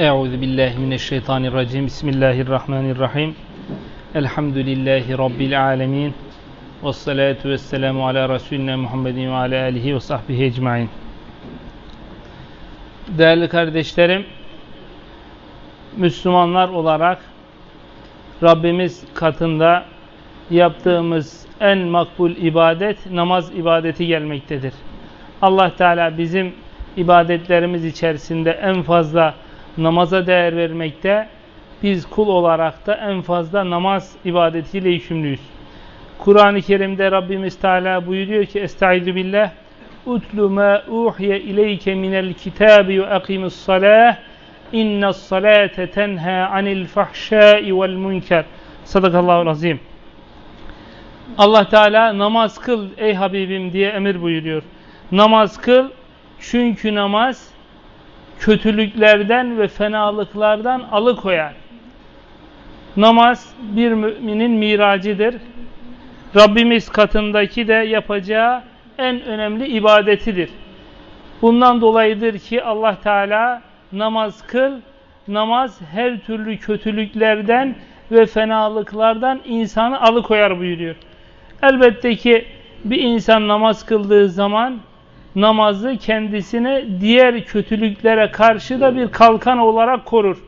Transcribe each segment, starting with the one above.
Euzu billahi mineşşeytanirracim. Bismillahirrahmanirrahim. Elhamdülillahi rabbil alamin. Ves salatu vesselamu ala resulina Muhammedin ve ala alihi ve sahbihi ecmaîn. Değerli kardeşlerim, Müslümanlar olarak Rabbimiz katında yaptığımız en makbul ibadet namaz ibadeti gelmektedir. Allah Teala bizim ibadetlerimiz içerisinde en fazla namaza değer vermekte. Biz kul olarak da en fazla namaz ibadetiyle yükümlüyüz. Kur'an-ı Kerim'de Rabbimiz Teala buyuruyor ki Estaizu billah Utlu ma uhiye ileyke minel kitabi ve akimus salah innas salate tenha anil fahşai vel münker Sadakallahu azim Allah Teala namaz kıl ey Habibim diye emir buyuruyor. Namaz kıl çünkü namaz kötülüklerden ve fenalıklardan alıkoyar. Namaz bir müminin miracıdır. Rabbimiz katındaki de yapacağı en önemli ibadetidir. Bundan dolayıdır ki Allah Teala namaz kıl, namaz her türlü kötülüklerden ve fenalıklardan insanı alıkoyar buyuruyor. Elbette ki bir insan namaz kıldığı zaman namazı kendisine diğer kötülüklere karşı da bir kalkan olarak korur.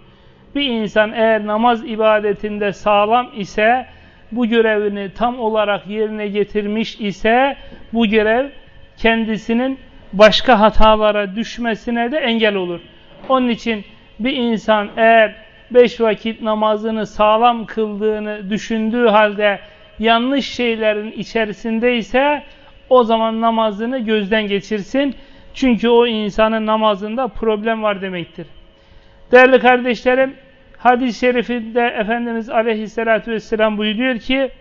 Bir insan eğer namaz ibadetinde sağlam ise, bu görevini tam olarak yerine getirmiş ise, bu görev kendisinin başka hatalara düşmesine de engel olur. Onun için bir insan eğer beş vakit namazını sağlam kıldığını düşündüğü halde yanlış şeylerin içerisindeyse o zaman namazını gözden geçirsin. Çünkü o insanın namazında problem var demektir. Değerli kardeşlerim, hadis-i şerifinde Efendimiz Aleyhisselatü Vesselam buyuruyor ki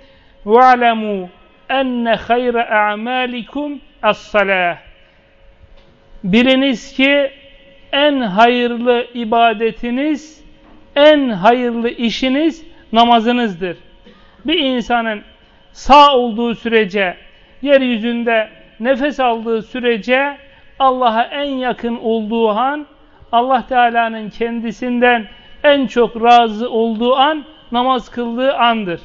وَعْلَمُوا اَنَّ خَيْرَ اَعْمَالِكُمْ الصَّلَاةِ Biliniz ki en hayırlı ibadetiniz, en hayırlı işiniz namazınızdır. Bir insanın sağ olduğu sürece, yeryüzünde nefes aldığı sürece Allah'a en yakın olduğu an, Allah Teala'nın kendisinden en çok razı olduğu an namaz kıldığı andır.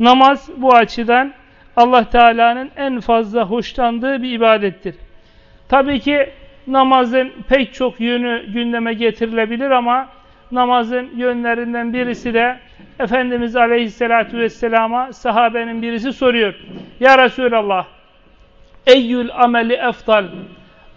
Namaz bu açıdan Allah Teala'nın en fazla hoşlandığı bir ibadettir. Tabii ki namazın pek çok yönü gündeme getirilebilir ama namazın yönlerinden birisi de Efendimiz Aleyhisselatü Vesselam'a sahabenin birisi soruyor. Ya Resulallah eyyül ameli eftal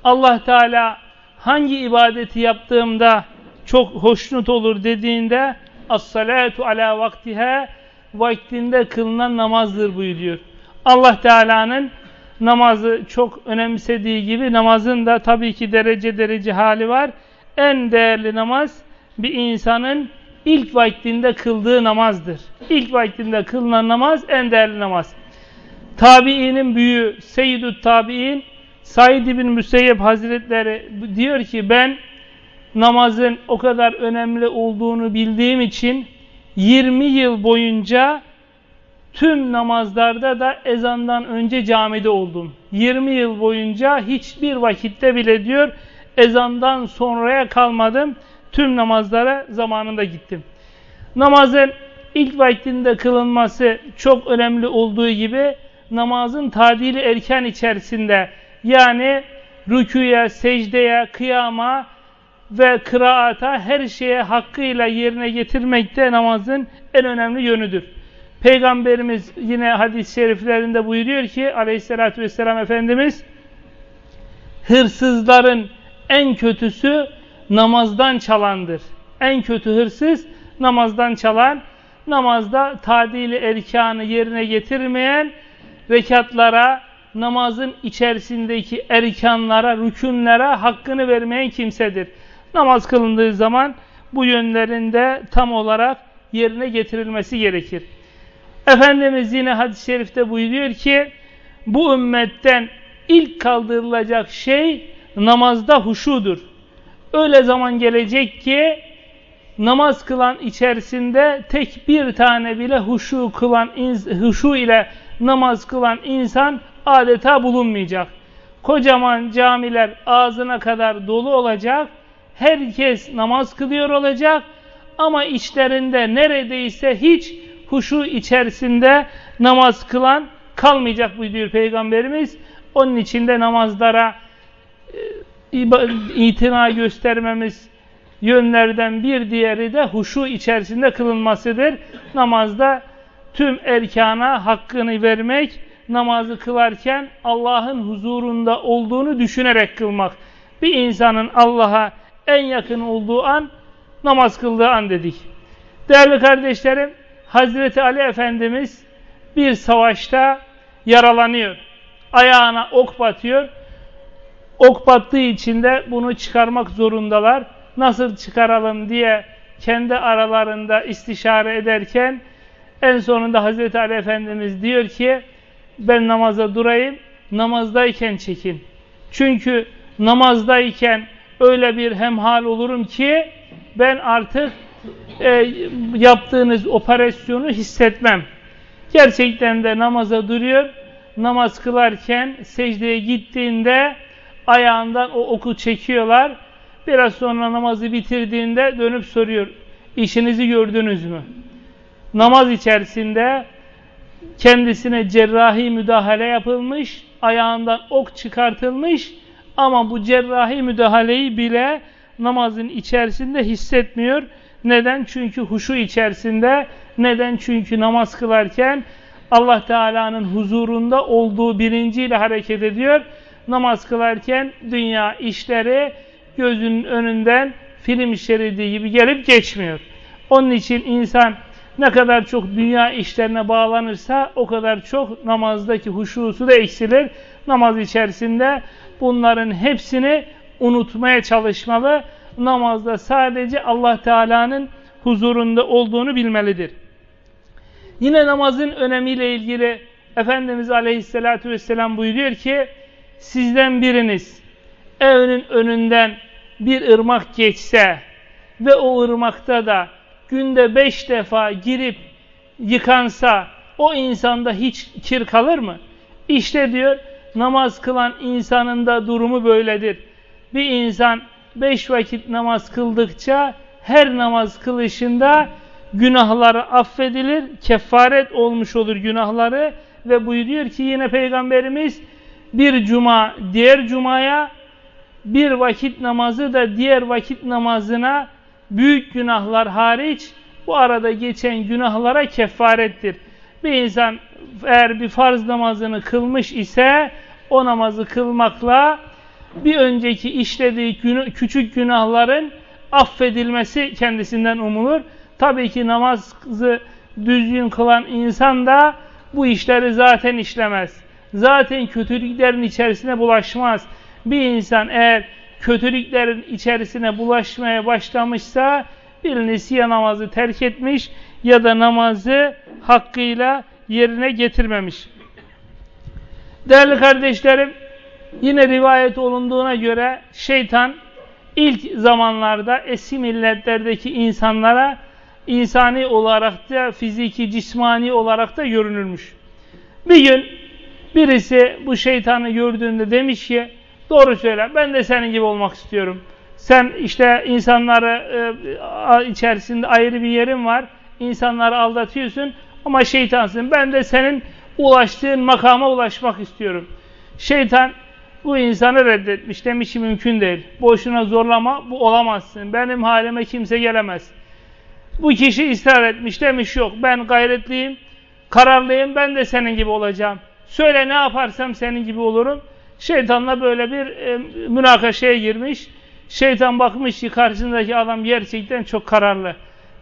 Allah Teala hangi ibadeti yaptığımda çok hoşnut olur dediğinde as-salatu ala vaktiha vaktinde kılınan namazdır buyuruyor. Allah Teala'nın namazı çok önemsediği gibi namazın da tabii ki derece derece hali var. En değerli namaz bir insanın ilk vaktinde kıldığı namazdır. İlk vaktinde kılınan namaz en değerli namaz. Tabiinin büyüğü Seyyidü Tabi'in Said bin Müseyyep Hazretleri diyor ki ben namazın o kadar önemli olduğunu bildiğim için 20 yıl boyunca tüm namazlarda da ezandan önce camide oldum. 20 yıl boyunca hiçbir vakitte bile diyor ezandan sonraya kalmadım. Tüm namazlara zamanında gittim. Namazın ilk vaktinde kılınması çok önemli olduğu gibi namazın tadili erken içerisinde yani rüküye, secdeye, kıyama ve kıraata her şeye hakkıyla yerine getirmekte namazın en önemli yönüdür. Peygamberimiz yine hadis-i şeriflerinde buyuruyor ki aleyhissalatü vesselam Efendimiz hırsızların en kötüsü namazdan çalandır. En kötü hırsız namazdan çalan, namazda tadili erkanı yerine getirmeyen, rekatlara, namazın içerisindeki erkanlara, rükünlere hakkını vermeyen kimsedir. Namaz kılındığı zaman bu yönlerinde tam olarak yerine getirilmesi gerekir. Efendimiz yine hadis-i şerifte buyuruyor ki, bu ümmetten ilk kaldırılacak şey namazda huşudur. Öyle zaman gelecek ki namaz kılan içerisinde tek bir tane bile huşu kılan huşu ile namaz kılan insan adeta bulunmayacak. Kocaman camiler ağzına kadar dolu olacak. herkes namaz kılıyor olacak ama içlerinde neredeyse hiç huşu içerisinde namaz kılan kalmayacak buyuruyor Peygamberimiz. Onun için de namazlara itina göstermemiz yönlerden bir diğeri de huşu içerisinde kılınmasıdır. Namazda tüm erkana hakkını vermek, namazı kılarken Allah'ın huzurunda olduğunu düşünerek kılmak. Bir insanın Allah'a en yakın olduğu an namaz kıldığı an dedik. Değerli kardeşlerim, Hazreti Ali Efendimiz bir savaşta yaralanıyor. Ayağına ok batıyor. Ok battığı için de bunu çıkarmak zorundalar. Nasıl çıkaralım diye kendi aralarında istişare ederken en sonunda Hazreti Ali Efendimiz diyor ki ben namaza durayım, namazdayken çekin. Çünkü namazdayken öyle bir hemhal olurum ki ben artık e, yaptığınız operasyonu hissetmem. Gerçekten de namaza duruyor. Namaz kılarken secdeye gittiğinde ayağından o oku çekiyorlar. Biraz sonra namazı bitirdiğinde dönüp soruyor. İşinizi gördünüz mü? Namaz içerisinde kendisine cerrahi müdahale yapılmış, ayağından ok çıkartılmış ama bu cerrahi müdahaleyi bile namazın içerisinde hissetmiyor. Neden? Çünkü huşu içerisinde. Neden? Çünkü namaz kılarken Allah Teala'nın huzurunda olduğu bilinciyle hareket ediyor. Namaz kılarken dünya işleri gözünün önünden film şeridi gibi gelip geçmiyor. Onun için insan ne kadar çok dünya işlerine bağlanırsa o kadar çok namazdaki huşusu da eksilir. Namaz içerisinde bunların hepsini unutmaya çalışmalı. Namazda sadece Allah Teala'nın huzurunda olduğunu bilmelidir. Yine namazın önemiyle ilgili Efendimiz Aleyhisselatü Vesselam buyuruyor ki sizden biriniz evinin önünden bir ırmak geçse ve o ırmakta da günde beş defa girip yıkansa o insanda hiç kir kalır mı? İşte diyor namaz kılan insanın da durumu böyledir. Bir insan beş vakit namaz kıldıkça her namaz kılışında günahları affedilir, kefaret olmuş olur günahları ve buyuruyor ki yine Peygamberimiz bir cuma diğer cumaya bir vakit namazı da diğer vakit namazına büyük günahlar hariç bu arada geçen günahlara kefarettir. Bir insan eğer bir farz namazını kılmış ise o namazı kılmakla bir önceki işlediği küçük günahların affedilmesi kendisinden umulur. Tabii ki namazı düzgün kılan insan da bu işleri zaten işlemez. Zaten kötülüklerin içerisine bulaşmaz. Bir insan eğer kötülüklerin içerisine bulaşmaya başlamışsa bilinisi ya namazı terk etmiş ya da namazı hakkıyla yerine getirmemiş. Değerli kardeşlerim, yine rivayet olunduğuna göre şeytan ilk zamanlarda eski milletlerdeki insanlara insani olarak da fiziki, cismani olarak da görünürmüş. Bir gün birisi bu şeytanı gördüğünde demiş ki doğru söyle ben de senin gibi olmak istiyorum. Sen işte insanları e, içerisinde ayrı bir yerin var. İnsanları aldatıyorsun ama şeytansın. Ben de senin ulaştığın makama ulaşmak istiyorum. Şeytan bu insanı reddetmiş. Demiş ki mümkün değil. Boşuna zorlama. Bu olamazsın. Benim halime kimse gelemez. Bu kişi ısrar etmiş. Demiş yok. Ben gayretliyim. Kararlıyım. Ben de senin gibi olacağım. Söyle ne yaparsam senin gibi olurum. Şeytanla böyle bir e, münakaşaya girmiş. Şeytan bakmış ki karşısındaki adam gerçekten çok kararlı.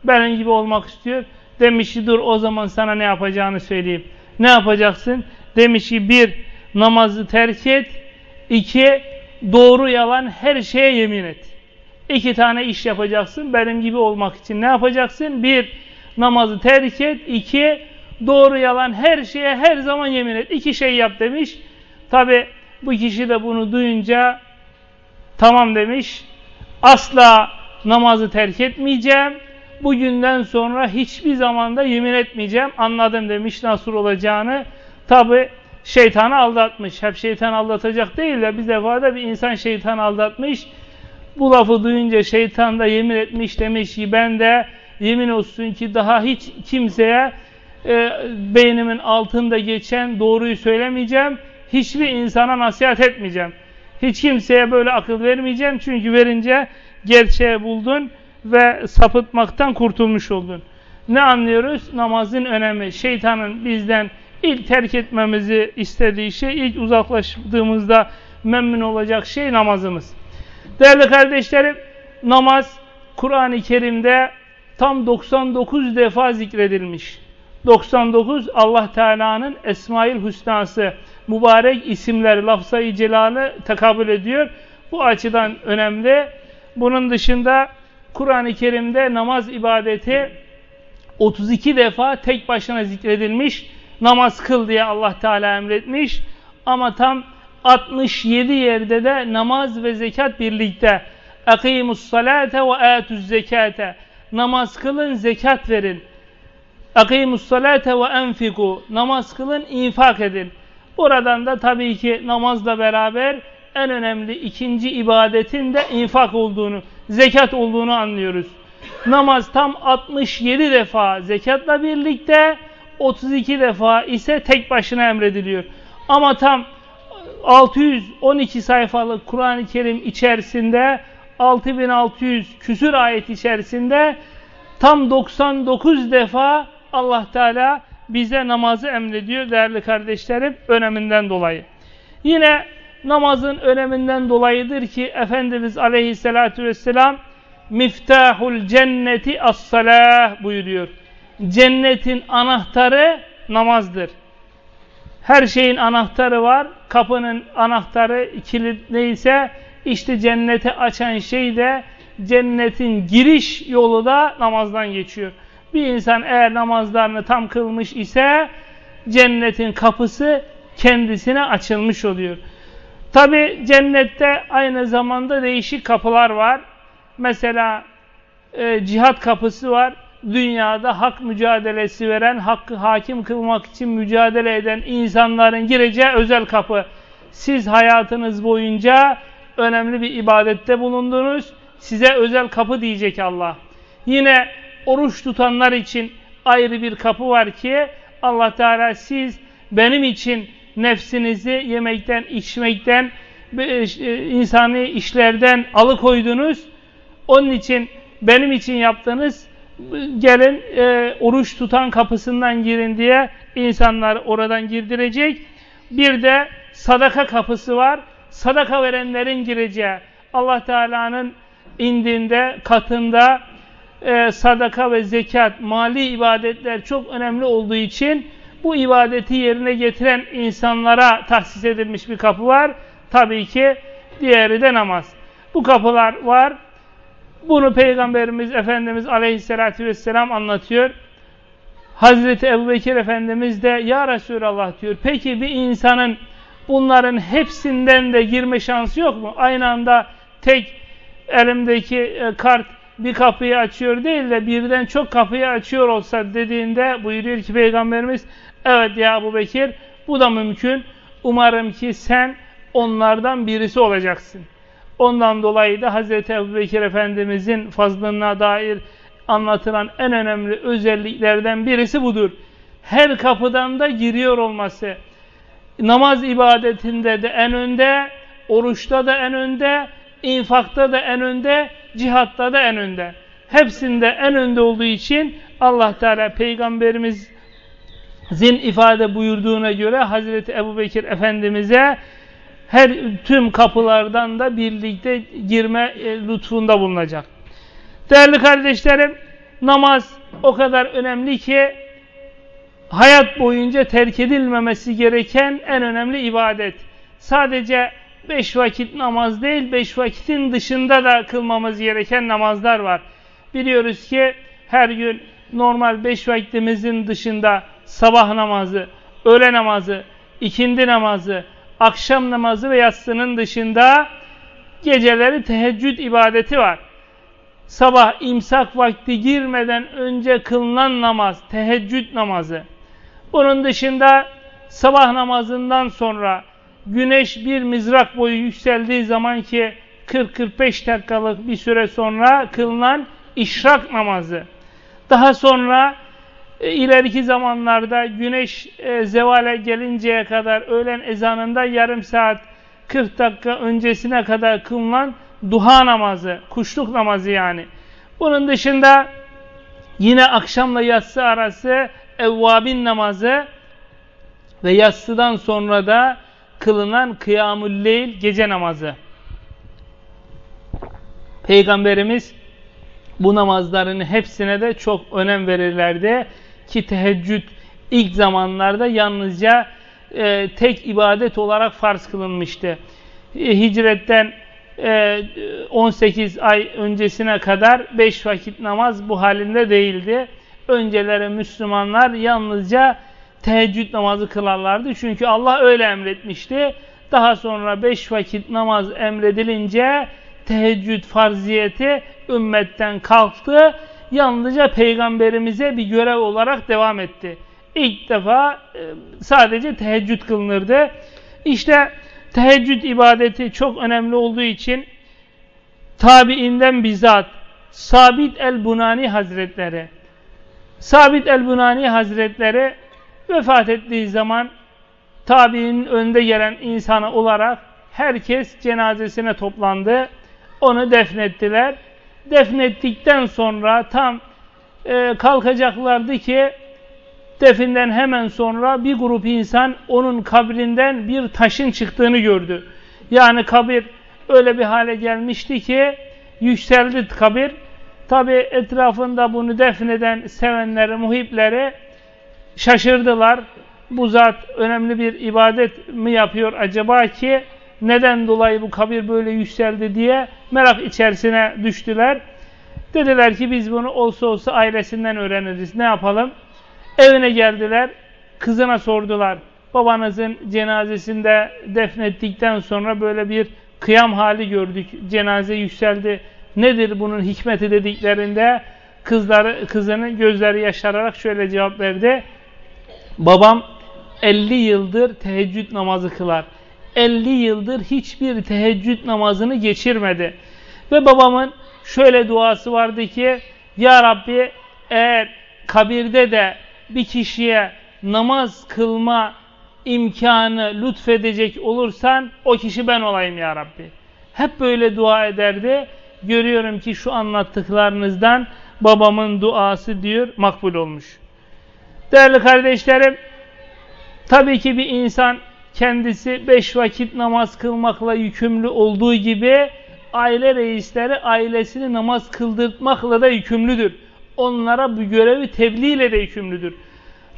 Benim gibi olmak istiyor. Demiş ki dur o zaman sana ne yapacağını söyleyeyim. Ne yapacaksın? Demiş ki bir namazı terk et. iki doğru yalan her şeye yemin et. İki tane iş yapacaksın benim gibi olmak için. Ne yapacaksın? Bir namazı terk et. iki doğru yalan her şeye her zaman yemin et. İki şey yap demiş. Tabi bu kişi de bunu duyunca tamam demiş. Asla namazı terk etmeyeceğim. Bugünden sonra hiçbir zamanda yemin etmeyeceğim. Anladım demiş nasıl olacağını. Tabi şeytanı aldatmış. Hep şeytan aldatacak değil de bir defa da bir insan şeytan aldatmış. Bu lafı duyunca şeytan da yemin etmiş demiş ki ben de yemin olsun ki daha hiç kimseye e, beynimin altında geçen doğruyu söylemeyeceğim. Hiçbir insana nasihat etmeyeceğim. Hiç kimseye böyle akıl vermeyeceğim. Çünkü verince gerçeği buldun ve sapıtmaktan kurtulmuş oldun. Ne anlıyoruz? Namazın önemi. Şeytanın bizden ilk terk etmemizi istediği şey, ilk uzaklaştığımızda memnun olacak şey namazımız. Değerli kardeşlerim, namaz Kur'an-ı Kerim'de tam 99 defa zikredilmiş. 99 Allah Teala'nın Esmail Hüsnası, mübarek isimler, lafzayı celalı tekabül ediyor. Bu açıdan önemli. Bunun dışında Kur'an-ı Kerim'de namaz ibadeti 32 defa tek başına zikredilmiş. Namaz kıl diye Allah Teala emretmiş. Ama tam 67 yerde de namaz ve zekat birlikte. Akimus salate ve atuz zekate. Namaz kılın, zekat verin. Salate ve enfiku. Namaz kılın, infak edin. Buradan da tabii ki namazla beraber en önemli ikinci ibadetin de infak olduğunu, zekat olduğunu anlıyoruz. Namaz tam 67 defa zekatla birlikte 32 defa ise tek başına emrediliyor. Ama tam 612 sayfalık Kur'an-ı Kerim içerisinde 6600 küsür ayet içerisinde tam 99 defa Allah Teala bize namazı emrediyor değerli kardeşlerim öneminden dolayı. Yine namazın öneminden dolayıdır ki Efendimiz Aleyhisselatü Vesselam miftahul cenneti as-salah buyuruyor. Cennetin anahtarı namazdır. Her şeyin anahtarı var. Kapının anahtarı kilit neyse işte cennete açan şey de cennetin giriş yolu da namazdan geçiyor. Bir insan eğer namazlarını tam kılmış ise cennetin kapısı kendisine açılmış oluyor. Tabi cennette aynı zamanda değişik kapılar var. Mesela e, cihat kapısı var. Dünyada hak mücadelesi veren, hakkı hakim kılmak için mücadele eden insanların gireceği özel kapı. Siz hayatınız boyunca önemli bir ibadette bulundunuz. Size özel kapı diyecek Allah. Yine oruç tutanlar için ayrı bir kapı var ki Allah Teala siz benim için nefsinizi yemekten, içmekten, e, insani işlerden alıkoydunuz. Onun için benim için yaptığınız gelin e, oruç tutan kapısından girin diye insanlar oradan girdirecek. Bir de sadaka kapısı var. Sadaka verenlerin gireceği Allah Teala'nın indinde, katında e, sadaka ve zekat, mali ibadetler çok önemli olduğu için bu ibadeti yerine getiren insanlara tahsis edilmiş bir kapı var. Tabii ki diğeri de namaz. Bu kapılar var. Bunu Peygamberimiz Efendimiz Aleyhisselatü Vesselam anlatıyor. Hazreti Ebu Bekir Efendimiz de Ya Resulallah diyor. Peki bir insanın bunların hepsinden de girme şansı yok mu? Aynı anda tek elimdeki e, kart bir kapıyı açıyor değil de birden çok kapıyı açıyor olsa dediğinde buyuruyor ki Peygamberimiz evet ya Ebu Bekir bu da mümkün. Umarım ki sen onlardan birisi olacaksın. Ondan dolayı da Hz. Ebu Bekir Efendimizin fazlına dair anlatılan en önemli özelliklerden birisi budur. Her kapıdan da giriyor olması. Namaz ibadetinde de en önde, oruçta da en önde, infakta da en önde, cihatta da en önde. Hepsinde en önde olduğu için Allah Teala Peygamberimizin ifade buyurduğuna göre Hazreti Ebu Bekir Efendimiz'e her tüm kapılardan da birlikte girme e, lütfunda bulunacak. Değerli kardeşlerim, namaz o kadar önemli ki hayat boyunca terk edilmemesi gereken en önemli ibadet. Sadece beş vakit namaz değil, beş vakitin dışında da kılmamız gereken namazlar var. Biliyoruz ki her gün normal beş vakitimizin dışında sabah namazı, öğle namazı, ikindi namazı, akşam namazı ve yatsının dışında geceleri teheccüd ibadeti var. Sabah imsak vakti girmeden önce kılınan namaz, teheccüd namazı. Bunun dışında sabah namazından sonra güneş bir mizrak boyu yükseldiği zaman ki 40-45 dakikalık bir süre sonra kılınan işrak namazı. Daha sonra e, ileriki zamanlarda güneş e, zevale gelinceye kadar öğlen ezanında yarım saat 40 dakika öncesine kadar kılınan duha namazı, kuşluk namazı yani. Bunun dışında yine akşamla yatsı arası evvabin namazı ve yatsıdan sonra da kılınan kıyamul leyl gece namazı. Peygamberimiz bu namazların hepsine de çok önem verirlerdi ki teheccüd ilk zamanlarda yalnızca e, tek ibadet olarak farz kılınmıştı. E, hicretten e, 18 ay öncesine kadar 5 vakit namaz bu halinde değildi. Önceleri Müslümanlar yalnızca teheccüd namazı kılarlardı. Çünkü Allah öyle emretmişti. Daha sonra 5 vakit namaz emredilince teheccüd farziyeti ümmetten kalktı. Yalnızca peygamberimize bir görev olarak devam etti. İlk defa e, sadece teheccüd kılınırdı. İşte teheccüd ibadeti çok önemli olduğu için tabiinden bizzat Sabit el-Bunani Hazretleri Sabit el-Bunani Hazretleri vefat ettiği zaman tabiinin önde gelen insanı olarak herkes cenazesine toplandı. Onu defnettiler. Defnettikten sonra tam e, kalkacaklardı ki definden hemen sonra bir grup insan onun kabrinden bir taşın çıktığını gördü. Yani kabir öyle bir hale gelmişti ki yükseldi kabir. Tabi etrafında bunu defneden sevenleri, muhipleri şaşırdılar. Bu zat önemli bir ibadet mi yapıyor acaba ki neden dolayı bu kabir böyle yükseldi diye merak içerisine düştüler. Dediler ki biz bunu olsa olsa ailesinden öğreniriz. Ne yapalım? Evine geldiler. Kızına sordular. Babanızın cenazesinde defnettikten sonra böyle bir kıyam hali gördük. Cenaze yükseldi. Nedir bunun hikmeti dediklerinde kızları, kızının gözleri yaşararak şöyle cevap verdi. Babam 50 yıldır teheccüd namazı kılar. 50 yıldır hiçbir teheccüd namazını geçirmedi. Ve babamın şöyle duası vardı ki Ya Rabbi eğer kabirde de bir kişiye namaz kılma imkanı lütfedecek olursan o kişi ben olayım ya Rabbi. Hep böyle dua ederdi. Görüyorum ki şu anlattıklarınızdan babamın duası diyor makbul olmuş. Değerli kardeşlerim, tabii ki bir insan kendisi beş vakit namaz kılmakla yükümlü olduğu gibi aile reisleri ailesini namaz kıldırtmakla da yükümlüdür. Onlara bu görevi tebliğ ile de yükümlüdür.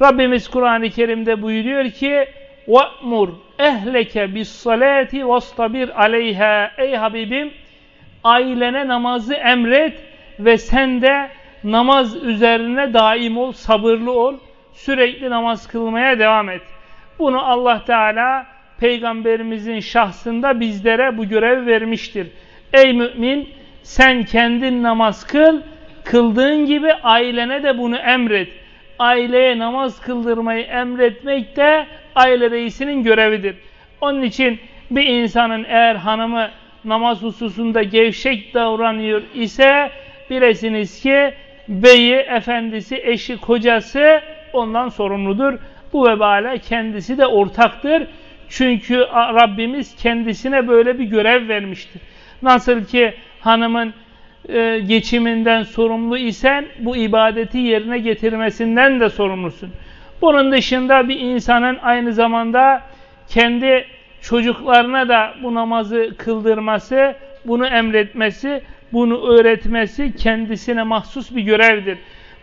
Rabbimiz Kur'an-ı Kerim'de buyuruyor ki وَأْمُرْ اَهْلَكَ بِالصَّلَاةِ وَاسْتَبِرْ عَلَيْهَا Ey Habibim ailene namazı emret ve sen de namaz üzerine daim ol, sabırlı ol, sürekli namaz kılmaya devam et. Bunu Allah Teala peygamberimizin şahsında bizlere bu görevi vermiştir. Ey mümin sen kendin namaz kıl, kıldığın gibi ailene de bunu emret. Aileye namaz kıldırmayı emretmek de aile reisinin görevidir. Onun için bir insanın eğer hanımı namaz hususunda gevşek davranıyor ise bilesiniz ki beyi, efendisi, eşi, kocası ondan sorumludur. Bu vebale kendisi de ortaktır. Çünkü Rabbimiz kendisine böyle bir görev vermiştir. Nasıl ki hanımın e, geçiminden sorumlu isen bu ibadeti yerine getirmesinden de sorumlusun. Bunun dışında bir insanın aynı zamanda kendi çocuklarına da bu namazı kıldırması, bunu emretmesi, bunu öğretmesi kendisine mahsus bir görevdir.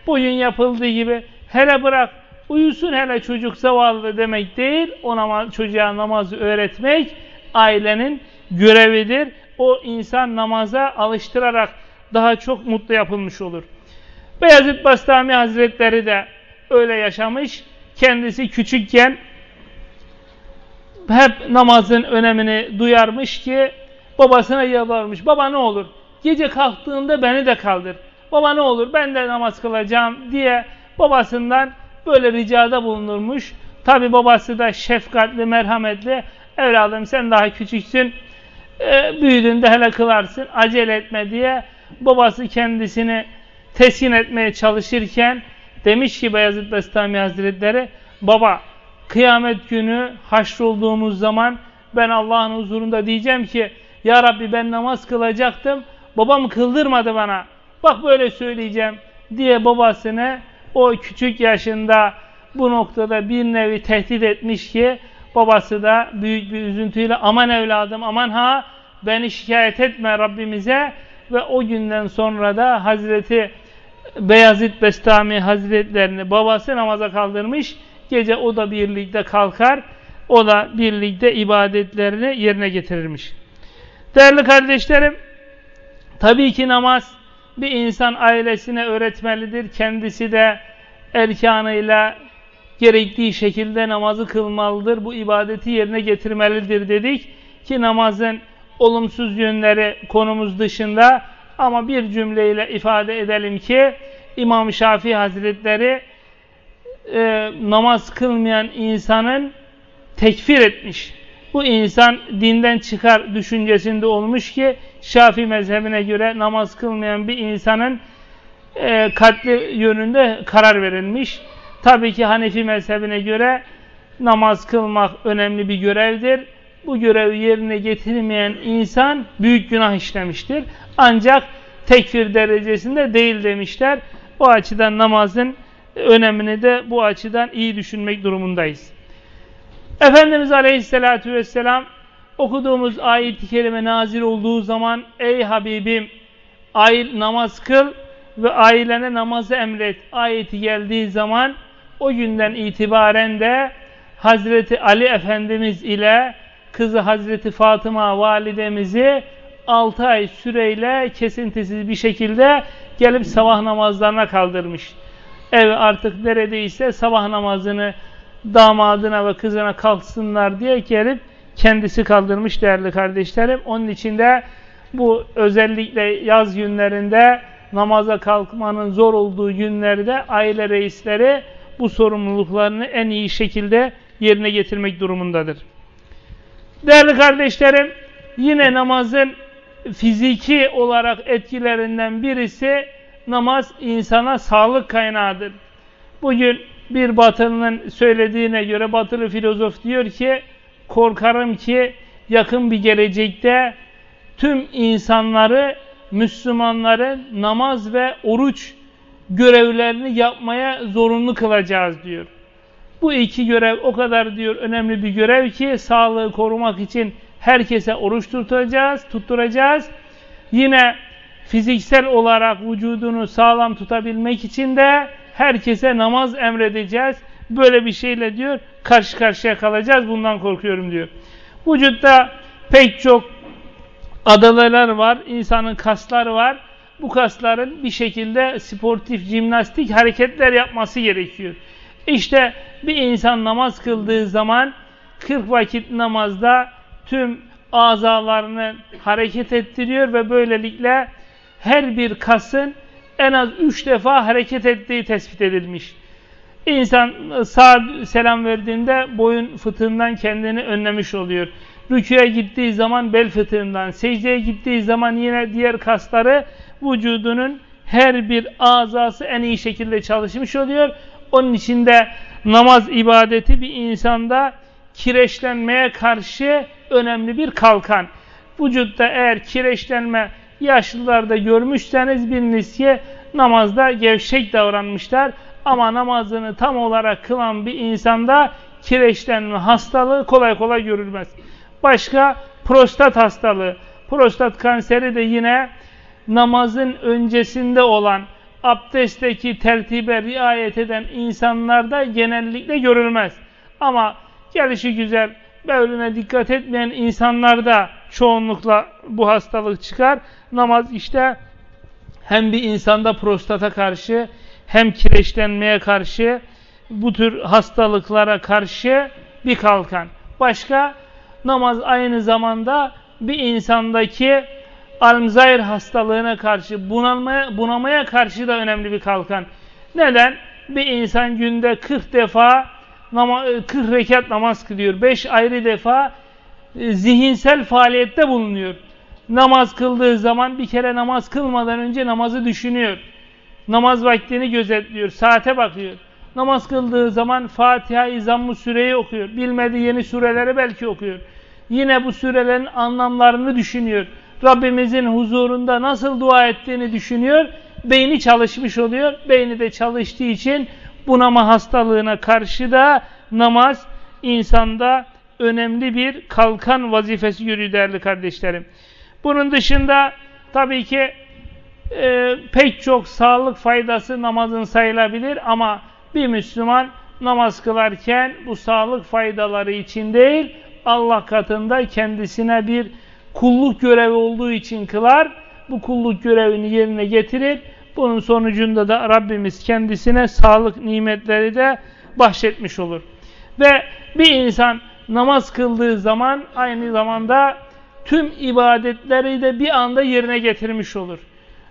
Bugün yapıldığı gibi hele bırak uyusun hele çocuk zavallı demek değil, o namaz, çocuğa namazı öğretmek ailenin görevidir. O insan namaza alıştırarak daha çok mutlu yapılmış olur. Beyazıt Bastami Hazretleri de öyle yaşamış. Kendisi küçükken hep namazın önemini duyarmış ki babasına yalvarmış. Baba ne olur gece kalktığında beni de kaldır. Baba ne olur ben de namaz kılacağım diye babasından böyle ricada bulunurmuş. Tabi babası da şefkatli, merhametli. Evladım sen daha küçüksün. e, büyüdüğünde hele kılarsın acele etme diye babası kendisini teskin etmeye çalışırken demiş ki Beyazıt Bestami Hazretleri baba kıyamet günü haşrolduğumuz zaman ben Allah'ın huzurunda diyeceğim ki Ya Rabbi ben namaz kılacaktım babam kıldırmadı bana bak böyle söyleyeceğim diye babasını o küçük yaşında bu noktada bir nevi tehdit etmiş ki babası da büyük bir üzüntüyle aman evladım aman ha beni şikayet etme Rabbimize ve o günden sonra da Hazreti Beyazıt Bestami Hazretlerini babası namaza kaldırmış. Gece o da birlikte kalkar. O da birlikte ibadetlerini yerine getirirmiş. Değerli kardeşlerim, tabii ki namaz bir insan ailesine öğretmelidir. Kendisi de erkanıyla gerektiği şekilde namazı kılmalıdır. Bu ibadeti yerine getirmelidir dedik ki namazın olumsuz yönleri konumuz dışında ama bir cümleyle ifade edelim ki İmam Şafii Hazretleri e, namaz kılmayan insanın tekfir etmiş. Bu insan dinden çıkar düşüncesinde olmuş ki Şafii mezhebine göre namaz kılmayan bir insanın e, katli yönünde karar verilmiş. Tabii ki Hanefi mezhebine göre namaz kılmak önemli bir görevdir. Bu görevi yerine getirmeyen insan büyük günah işlemiştir. Ancak tekfir derecesinde değil demişler. O açıdan namazın önemini de bu açıdan iyi düşünmek durumundayız. Efendimiz Aleyhisselatü Vesselam okuduğumuz ayet-i kerime nazil olduğu zaman ey Habibim ail, namaz kıl ve ailene namazı emret ayeti geldiği zaman o günden itibaren de Hazreti Ali Efendimiz ile kızı Hazreti Fatıma validemizi 6 ay süreyle kesintisiz bir şekilde gelip sabah namazlarına kaldırmış. Ev artık neredeyse sabah namazını damadına ve kızına kalksınlar diye gelip kendisi kaldırmış değerli kardeşlerim. Onun için de bu özellikle yaz günlerinde namaza kalkmanın zor olduğu günlerde aile reisleri bu sorumluluklarını en iyi şekilde yerine getirmek durumundadır. Değerli kardeşlerim, yine namazın fiziki olarak etkilerinden birisi namaz insana sağlık kaynağıdır. Bugün bir batılının söylediğine göre batılı filozof diyor ki korkarım ki yakın bir gelecekte tüm insanları Müslümanların namaz ve oruç görevlerini yapmaya zorunlu kılacağız diyor. Bu iki görev o kadar diyor önemli bir görev ki sağlığı korumak için herkese oruç tutacağız, tutturacağız. Yine fiziksel olarak vücudunu sağlam tutabilmek için de herkese namaz emredeceğiz. Böyle bir şeyle diyor karşı karşıya kalacağız. Bundan korkuyorum diyor. Vücutta pek çok adalar var, insanın kasları var. Bu kasların bir şekilde sportif, jimnastik hareketler yapması gerekiyor. İşte bir insan namaz kıldığı zaman 40 vakit namazda tüm azalarını hareket ettiriyor ve böylelikle her bir kasın en az 3 defa hareket ettiği tespit edilmiş. İnsan sağ selam verdiğinde boyun fıtığından kendini önlemiş oluyor. Rüküye gittiği zaman bel fıtığından, secdeye gittiği zaman yine diğer kasları vücudunun her bir azası en iyi şekilde çalışmış oluyor. Onun için de namaz ibadeti bir insanda kireçlenmeye karşı önemli bir kalkan. Vücutta eğer kireçlenme yaşlılarda görmüşseniz biliniz ki namazda gevşek davranmışlar. Ama namazını tam olarak kılan bir insanda kireçlenme hastalığı kolay kolay görülmez. Başka prostat hastalığı. Prostat kanseri de yine namazın öncesinde olan abdestteki tertibe riayet eden insanlarda genellikle görülmez. Ama gelişi güzel, bevlüne dikkat etmeyen insanlarda çoğunlukla bu hastalık çıkar. Namaz işte hem bir insanda prostata karşı hem kireçlenmeye karşı bu tür hastalıklara karşı bir kalkan. Başka namaz aynı zamanda bir insandaki Alzheimer hastalığına karşı, bunalmaya, bunamaya karşı da önemli bir kalkan. Neden? Bir insan günde 40 defa 40 rekat namaz kılıyor. 5 ayrı defa e, zihinsel faaliyette bulunuyor. Namaz kıldığı zaman bir kere namaz kılmadan önce namazı düşünüyor. Namaz vaktini gözetliyor, saate bakıyor. Namaz kıldığı zaman Fatiha-i Zamm-ı Süreyi okuyor. Bilmediği yeni sureleri belki okuyor. Yine bu surelerin anlamlarını düşünüyor. Rabbimizin huzurunda nasıl dua ettiğini düşünüyor. Beyni çalışmış oluyor. Beyni de çalıştığı için bunama hastalığına karşı da namaz insanda önemli bir kalkan vazifesi görüyor değerli kardeşlerim. Bunun dışında tabii ki e, pek çok sağlık faydası namazın sayılabilir ama bir Müslüman namaz kılarken bu sağlık faydaları için değil Allah katında kendisine bir kulluk görevi olduğu için kılar. Bu kulluk görevini yerine getirir. Bunun sonucunda da Rabbimiz kendisine sağlık nimetleri de bahşetmiş olur. Ve bir insan namaz kıldığı zaman aynı zamanda tüm ibadetleri de bir anda yerine getirmiş olur.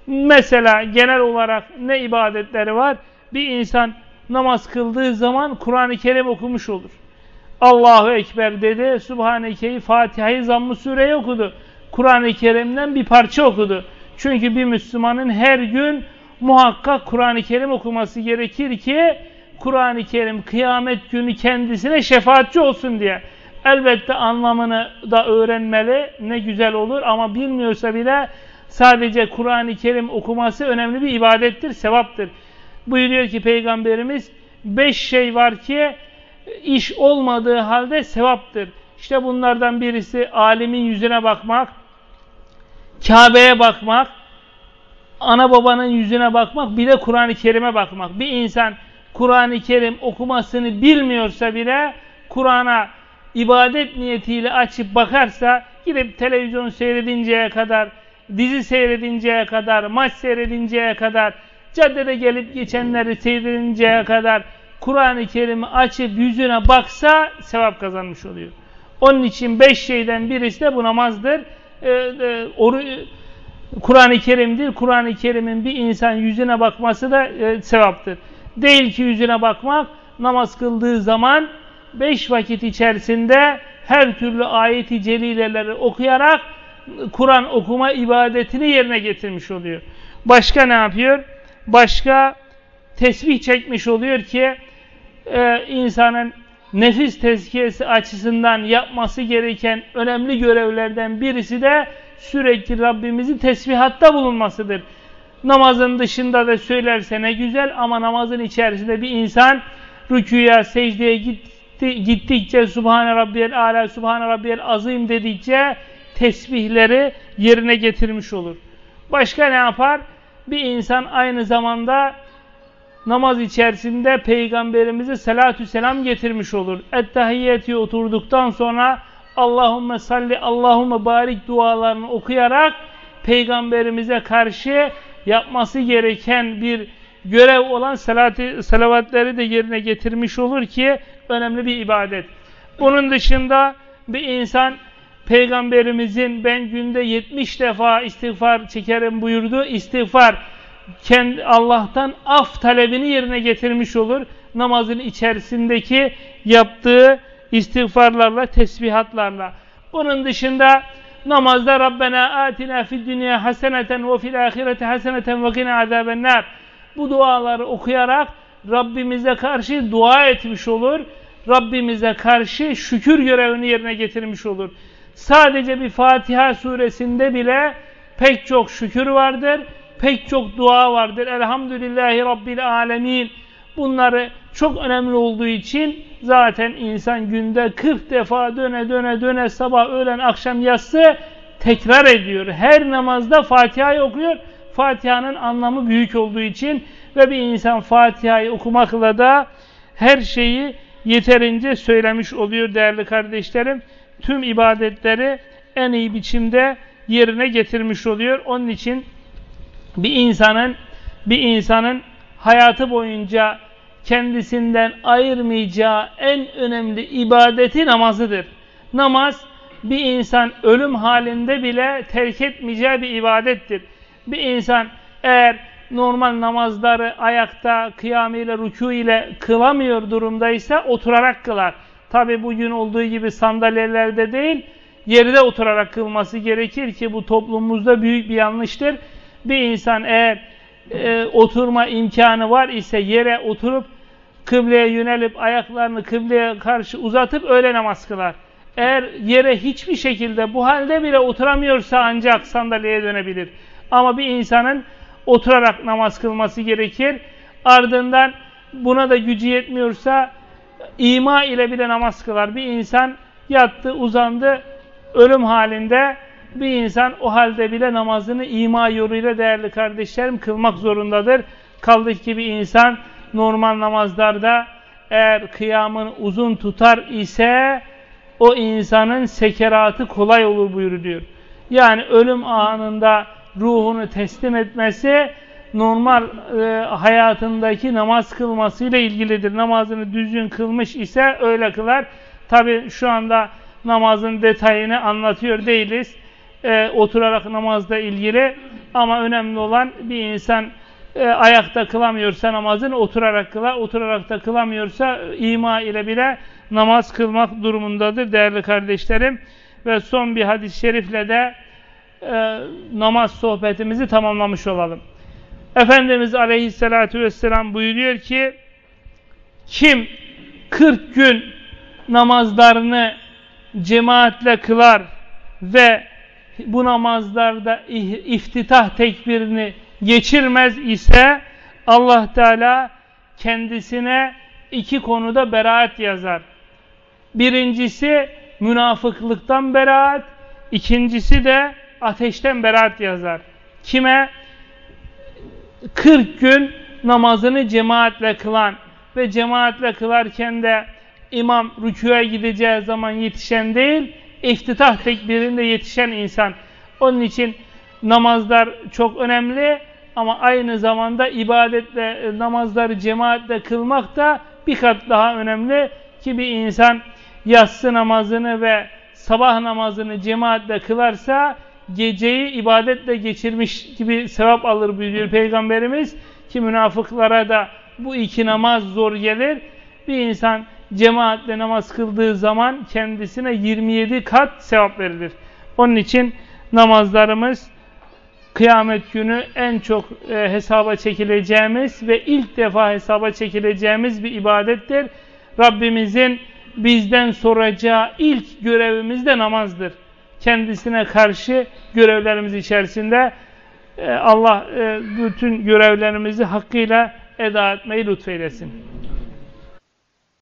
Mesela genel olarak ne ibadetleri var? Bir insan namaz kıldığı zaman Kur'an-ı Kerim okumuş olur. Allahu Ekber dedi, Subhaneke'yi, Fatiha'yı, Zamm-ı Sure'yi okudu. Kur'an-ı Kerim'den bir parça okudu. Çünkü bir Müslümanın her gün muhakkak Kur'an-ı Kerim okuması gerekir ki Kur'an-ı Kerim kıyamet günü kendisine şefaatçi olsun diye. Elbette anlamını da öğrenmeli. Ne güzel olur ama bilmiyorsa bile sadece Kur'an-ı Kerim okuması önemli bir ibadettir, sevaptır. Buyuruyor ki Peygamberimiz beş şey var ki iş olmadığı halde sevaptır. İşte bunlardan birisi alimin yüzüne bakmak, Kabe'ye bakmak, ana babanın yüzüne bakmak, bir de Kur'an-ı Kerim'e bakmak. Bir insan Kur'an-ı Kerim okumasını bilmiyorsa bile Kur'an'a ibadet niyetiyle açıp bakarsa gidip televizyon seyredinceye kadar, dizi seyredinceye kadar, maç seyredinceye kadar, caddede gelip geçenleri seyredinceye kadar Kur'an-ı Kerim'i açıp yüzüne baksa sevap kazanmış oluyor. Onun için beş şeyden birisi de bu namazdır. Ee, e, Kur'an-ı Kerim'dir. Kur'an-ı Kerim'in bir insan yüzüne bakması da e, sevaptır. Değil ki yüzüne bakmak, namaz kıldığı zaman beş vakit içerisinde her türlü ayeti celileleri okuyarak Kur'an okuma ibadetini yerine getirmiş oluyor. Başka ne yapıyor? Başka tesbih çekmiş oluyor ki e, insanın nefis tezkiyesi açısından yapması gereken önemli görevlerden birisi de sürekli Rabbimizin tesbihatta bulunmasıdır. Namazın dışında da söylerse ne güzel ama namazın içerisinde bir insan rüküya, secdeye gitti, gittikçe Subhane Rabbiyel Ala, Subhane Rabbiyel Azim dedikçe tesbihleri yerine getirmiş olur. Başka ne yapar? Bir insan aynı zamanda namaz içerisinde peygamberimize salatü selam getirmiş olur. Ettehiyyeti oturduktan sonra Allahümme salli, Allahümme barik dualarını okuyarak peygamberimize karşı yapması gereken bir görev olan salatı, salavatları da yerine getirmiş olur ki önemli bir ibadet. Bunun dışında bir insan peygamberimizin ben günde 70 defa istiğfar çekerim buyurdu. İstiğfar kendi Allah'tan af talebini yerine getirmiş olur. Namazın içerisindeki yaptığı istiğfarlarla, tesbihatlarla. Bunun dışında namazda Rabbena atina fid dünya haseneten ve fil ahireti haseneten ve gine azabennar. Bu duaları okuyarak Rabbimize karşı dua etmiş olur. Rabbimize karşı şükür görevini yerine getirmiş olur. Sadece bir Fatiha suresinde bile pek çok şükür vardır pek çok dua vardır. Elhamdülillahi Rabbil Alemin. Bunları çok önemli olduğu için zaten insan günde 40 defa döne döne döne sabah, öğlen, akşam, yatsı tekrar ediyor. Her namazda Fatiha'yı okuyor. Fatiha'nın anlamı büyük olduğu için ve bir insan Fatiha'yı okumakla da her şeyi yeterince söylemiş oluyor değerli kardeşlerim. Tüm ibadetleri en iyi biçimde yerine getirmiş oluyor. Onun için bir insanın bir insanın hayatı boyunca kendisinden ayırmayacağı en önemli ibadeti namazıdır. Namaz bir insan ölüm halinde bile terk etmeyeceği bir ibadettir. Bir insan eğer normal namazları ayakta, kıyamıyla, rükû ile kılamıyor durumdaysa oturarak kılar. Tabi bugün olduğu gibi sandalyelerde değil, yerde oturarak kılması gerekir ki bu toplumumuzda büyük bir yanlıştır. Bir insan eğer e, oturma imkanı var ise yere oturup kıbleye yönelip ayaklarını kıbleye karşı uzatıp öyle namaz kılar. Eğer yere hiçbir şekilde bu halde bile oturamıyorsa ancak sandalyeye dönebilir. Ama bir insanın oturarak namaz kılması gerekir. Ardından buna da gücü yetmiyorsa ima ile bile namaz kılar. Bir insan yattı, uzandı, ölüm halinde bir insan o halde bile namazını ima yoluyla değerli kardeşlerim kılmak zorundadır. Kaldı ki bir insan normal namazlarda eğer kıyamını uzun tutar ise o insanın sekeratı kolay olur buyuruluyor. Yani ölüm anında ruhunu teslim etmesi normal e, hayatındaki namaz kılmasıyla ilgilidir. Namazını düzgün kılmış ise öyle kılar. Tabi şu anda namazın detayını anlatıyor değiliz. E, oturarak namazla ilgili ama önemli olan bir insan e, ayakta kılamıyorsa namazını oturarak kılar. Oturarak da kılamıyorsa ima ile bile namaz kılmak durumundadır değerli kardeşlerim. Ve son bir hadis-i şerifle de e, namaz sohbetimizi tamamlamış olalım. Efendimiz Aleyhisselatü Vesselam buyuruyor ki kim 40 gün namazlarını cemaatle kılar ve bu namazlarda iftitah tekbirini geçirmez ise Allah Teala kendisine iki konuda beraat yazar. Birincisi münafıklıktan beraat, ikincisi de ateşten beraat yazar. Kime? 40 gün namazını cemaatle kılan ve cemaatle kılarken de imam rüküye gideceği zaman yetişen değil, iftitah tekbirinde yetişen insan. Onun için namazlar çok önemli ama aynı zamanda ibadetle e, namazları cemaatle kılmak da bir kat daha önemli ki bir insan yatsı namazını ve sabah namazını cemaatle kılarsa geceyi ibadetle geçirmiş gibi sevap alır buyuruyor Peygamberimiz ki münafıklara da bu iki namaz zor gelir. Bir insan cemaatle namaz kıldığı zaman kendisine 27 kat sevap verilir. Onun için namazlarımız kıyamet günü en çok e, hesaba çekileceğimiz ve ilk defa hesaba çekileceğimiz bir ibadettir. Rabbimizin bizden soracağı ilk görevimiz de namazdır. Kendisine karşı görevlerimiz içerisinde e, Allah e, bütün görevlerimizi hakkıyla eda etmeyi lütfeylesin.